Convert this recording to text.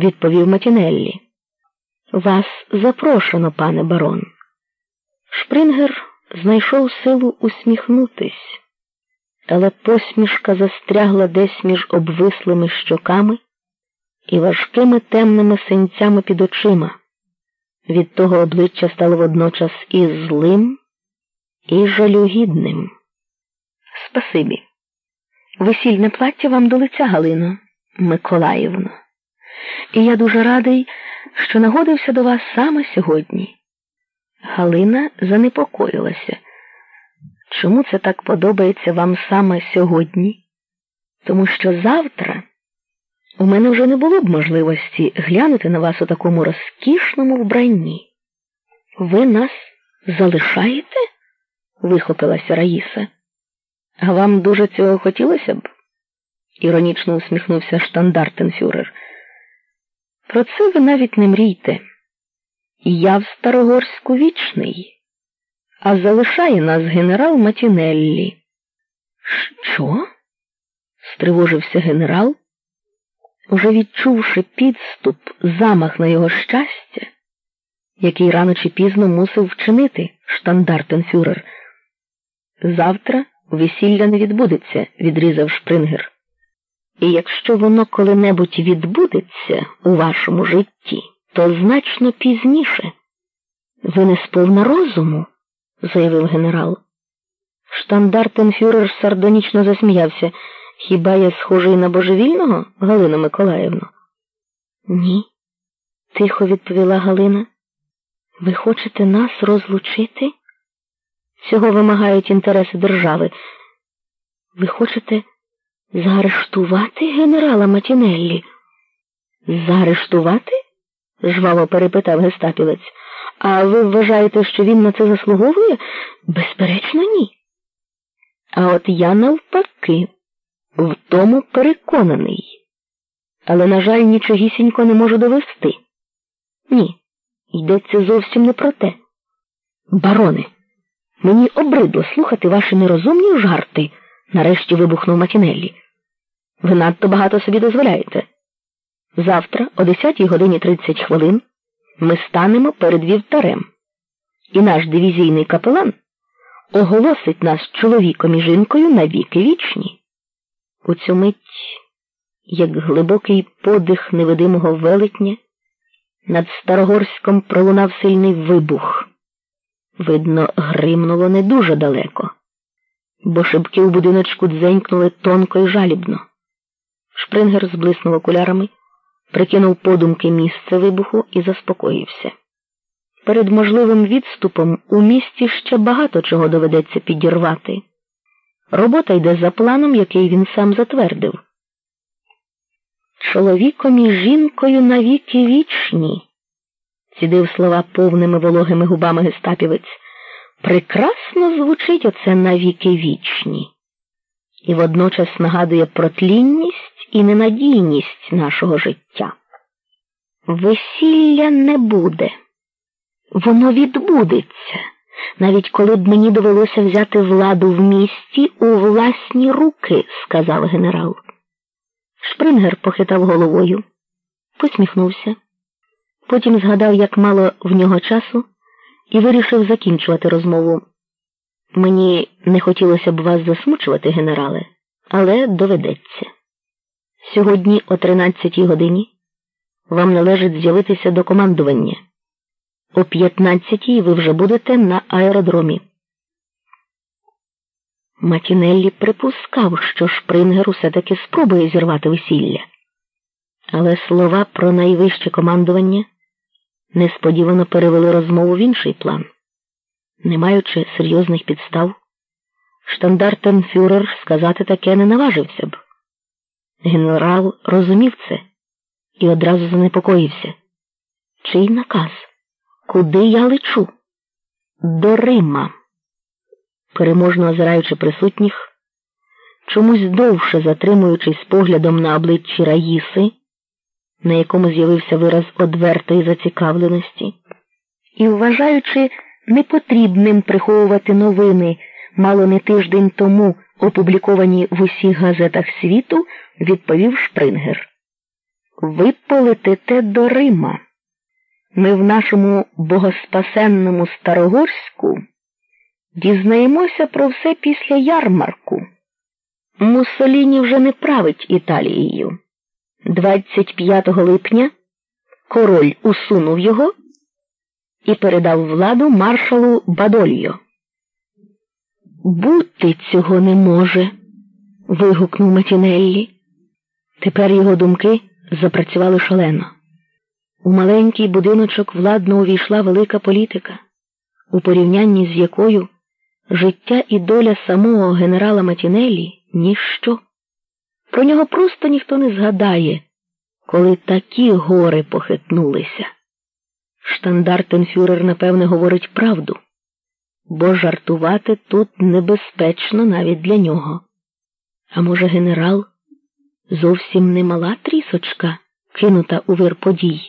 відповів Матінеллі. Вас запрошено, пане барон. Шпрингер знайшов силу усміхнутись, але посмішка застрягла десь між обвислими щоками і важкими темними синцями під очима. Від того обличчя стало водночас і злим, і жалюгідним. Спасибі. Весільне плаття вам до лиця, Галино Миколаївно. І я дуже радий, що нагодився до вас саме сьогодні. Галина занепокоїлася. Чому це так подобається вам саме сьогодні? Тому що завтра у мене вже не було б можливості глянути на вас у такому розкішному вбранні. Ви нас залишаєте? вихопилася Раїса. А вам дуже цього хотілося б? іронічно усміхнувся штандартенфюрер. Про це ви навіть не мрійте. Я в Старогорську вічний, а залишає нас генерал Матінеллі. Що? стривожився генерал, уже відчувши підступ, замах на його щастя, який рано чи пізно мусив вчинити штандартенфюрер. Завтра весілля не відбудеться, відрізав Шпрингер. І якщо воно коли-небудь відбудеться у вашому житті, то значно пізніше. Ви не сповна розуму, заявив генерал. Штандартенфюрер сардонічно засміявся. Хіба я схожий на божевільного, Галина Миколаївна? Ні, тихо відповіла Галина. Ви хочете нас розлучити? Цього вимагають інтереси держави. Ви хочете заарештувати генерала Матінеллі? Заарештувати? жваво перепитав гестапілець. А ви вважаєте, що він на це заслуговує? Безперечно, ні. А от я навпаки, в тому переконаний. Але, на жаль, нічогісінько не можу довести. Ні, йдеться зовсім не про те. Бароне, мені обридло слухати ваші нерозумні жарти, нарешті вибухнув Матінеллі. Ви надто багато собі дозволяєте. Завтра, о 10 годині 30 хвилин, ми станемо перед вівтарем, і наш дивізійний капелан оголосить нас чоловіком і жінкою на віки вічні. У цю мить, як глибокий подих невидимого велетня, над Старогорськом пролунав сильний вибух. Видно, гримнуло не дуже далеко, бо шибки у будиночку дзенькнули тонко й жалібно. Шпрингер зблиснув окулярами прикинув подумки місце вибуху і заспокоївся. Перед можливим відступом у місті ще багато чого доведеться підірвати. Робота йде за планом, який він сам затвердив. Чоловіком і жінкою навіки вічні, цідив слова повними вологими губами гестапівець. Прекрасно звучить оце навіки вічні, і водночас нагадує про тлінність і ненадійність нашого життя. Весілля не буде, воно відбудеться, навіть коли б мені довелося взяти владу в місті у власні руки, сказав генерал. Шпрингер похитав головою, посміхнувся, потім згадав, як мало в нього часу, і вирішив закінчувати розмову. Мені не хотілося б вас засмучувати, генерале, але доведеться. Сьогодні о 13 годині вам належить з'явитися до командування. О 15 ви вже будете на аеродромі. Матінеллі припускав, що Шпрингер усе таки спробує зірвати весілля. Але слова про найвище командування несподівано перевели розмову в інший план. Не маючи серйозних підстав, штандартенфюрер сказати таке не наважився б. Генерал розумів це і одразу занепокоївся. Чий наказ? Куди я лечу? До Рима. Переможно озираючи присутніх, чомусь довше затримуючись поглядом на обличчі Раїси, на якому з'явився вираз одвертої зацікавленості, і вважаючи непотрібним приховувати новини мало не тиждень тому опубліковані в усіх газетах світу, відповів Шпрингер. ви полетите до Рима. Ми в нашому богоспасенному Старогорську дізнаємося про все після ярмарку. Муссоліні вже не править Італією. 25 липня король усунув його і передав владу маршалу Бадольо. Бути цього не може. вигукнув Матінеллі. Тепер його думки запрацювали шалено. У маленький будиночок владно увійшла велика політика, у порівнянні з якою життя і доля самого генерала Матінеллі ніщо. Про нього просто ніхто не згадає, коли такі гори похитнулися. Штандартенфюрер, напевне, говорить правду, бо жартувати тут небезпечно навіть для нього. А може, генерал зовсім не мала трісочка, кинута у вир подій?